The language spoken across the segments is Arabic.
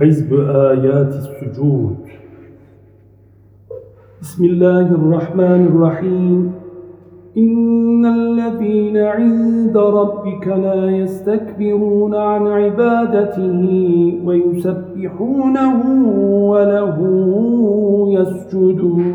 حزب آيات السجود. بسم الله الرحمن الرحيم. إن الذين عند ربك لا يستكبرون عن عبادته ويسبحونه وله يسجدون.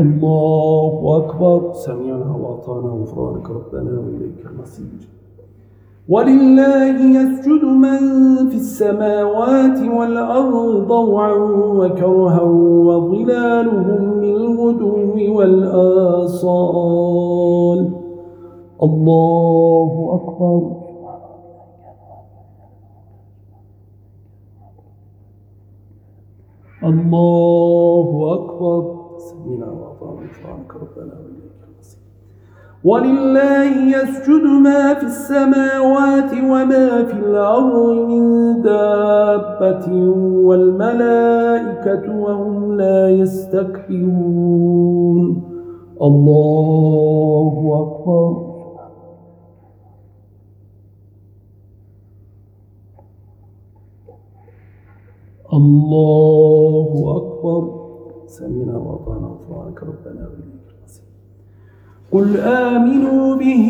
الله أكبر. سمعنا وأطعنا غفرانك ربنا وإليك المصير. ولله يسجد من في السماوات والأرض ضوعا وكرها وظلالهم بالغدو والآصال. الله أكبر. الله أكبر. سمينا وأطعنا غفرانك ربنا وإليك المصير ولله يسجد ما في السماوات وما في الأرض من دابة والملائكة وهم لا يستكبرون. الله أكبر. الله أكبر. سمينا وأطعنا غفرانك ربنا وإليك المصير. قل آمنوا به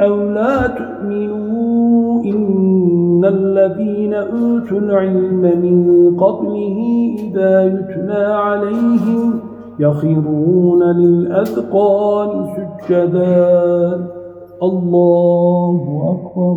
أو لا تؤمنوا إن الذين أوتوا العلم من قبله إذا يتلى عليهم يخرون للأذقان سجدا. الله أكبر.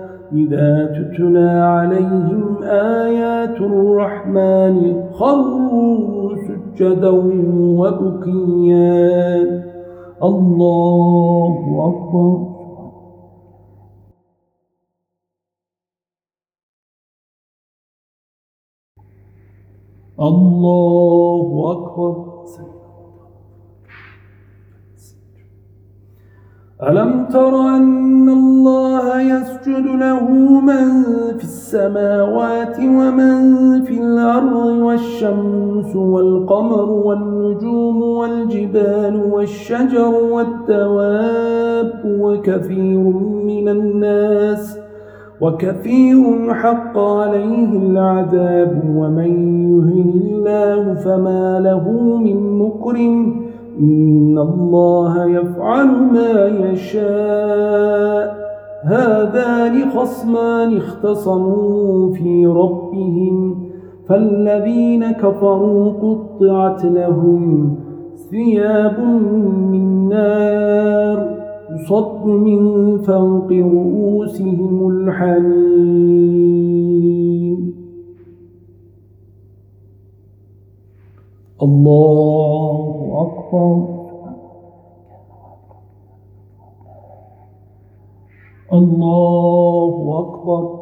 إذا تتلى عليهم آيات الرحمن خروا سجدا وبكيا. الله أكبر. الله أكبر. ألم تر أن الله يسجد له من في السماوات ومن في الأرض والشمس والقمر والنجوم والجبال والشجر والدواب وكثير من الناس وكثير حق عليه العذاب ومن يهن الله فما له من مكرم إن الله يفعل ما يشاء. هذان خصمان اختصموا في ربهم فالذين كفروا قطعت لهم ثياب من نار يصب من فوق رؤوسهم الحميم. الله أكبر الله أكبر.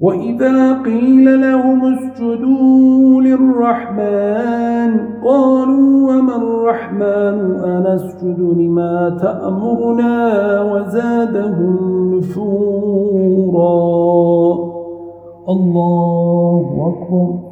وإذا قيل لهم اسجدوا للرحمن قالوا وما الرحمن؟ أنسجد لما تأمرنا وزادهم نفورا. الله أكبر.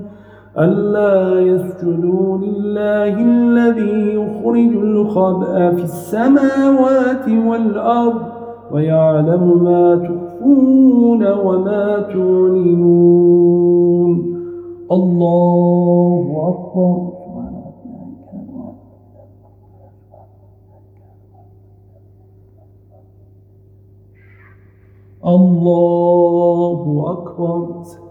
ألا يسجدوا لله الذي يخرج الخبأ في السماوات والأرض ويعلم ما تخفون وما تعلنون. الله أكبر. الله أكبر.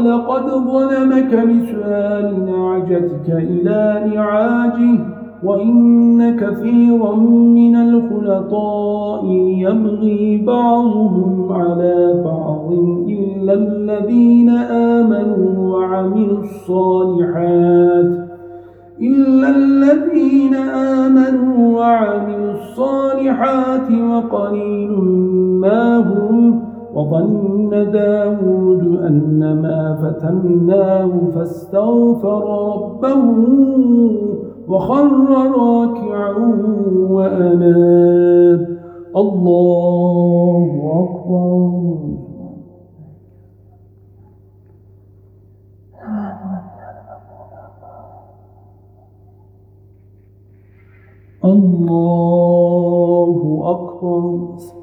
قال لقد ظلمك بسؤال نعجتك إلى نعاجه وإن كثيرا من الخلطاء يبغي بعضهم على بعض إلا الذين آمنوا وعملوا الصالحات إلا الذين آمنوا وعملوا الصالحات وقليل ما هم وظن داود أنما فتناه فاستغفر ربه وخر راكعا وأناب. الله أكبر. الله أكبر.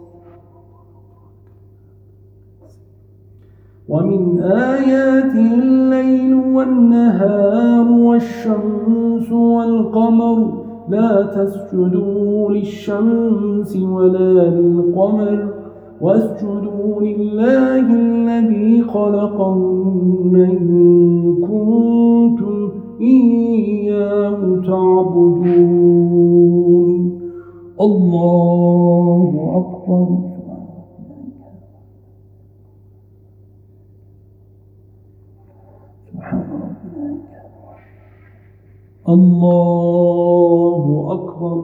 ومن آياته الليل والنهار والشمس والقمر لا تسجدوا للشمس ولا للقمر واسجدوا لله الذي خلقهن إن كنتم إياه تعبدون. الله أكبر. الله أكبر.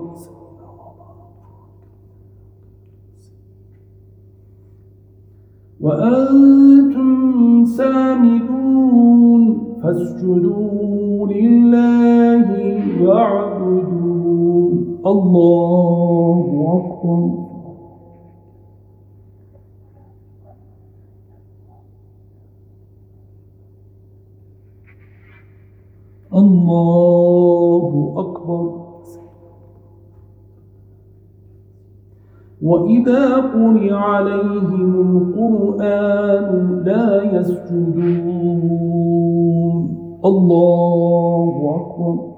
وأنتم سامدون فاسجدوا لله واعبدوا الله أكبر. الله أكبر. وإذا قرئ عليهم القرآن لا يسجدون. الله أكبر.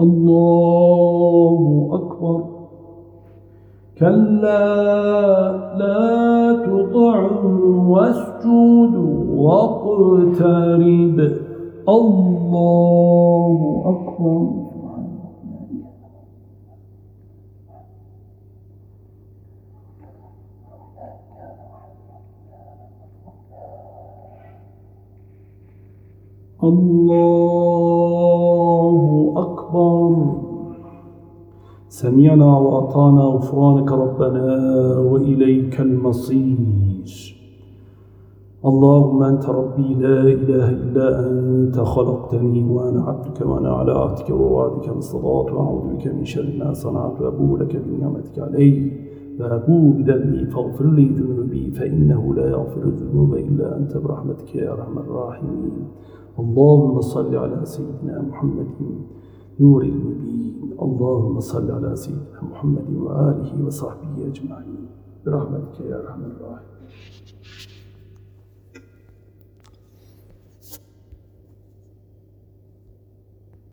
الله أكبر. كلا لا تطعه واسجد واقترب. الله أكبر الله أكبر سمعنا وأطعنا غفرانك ربنا وإليك المصير. اللهم أنت ربي لا إله إلا أنت خلقتني وأنا عبدك وأنا على عهدك ووعدك استطعت وأعوذ بك من شر ما صنعت وأبو لك بنعمتك علي. وأبو بذنبي فاغفر لي ذنوبي فإنه لا يغفر الذنوب إلا أنت برحمتك يا أرحم الراحمين. اللهم صل على سيدنا محمد. نور المبين. اللهم صل على سيدنا محمد وآله وصحبه أجمعين. برحمتك يا أرحم الراحمين.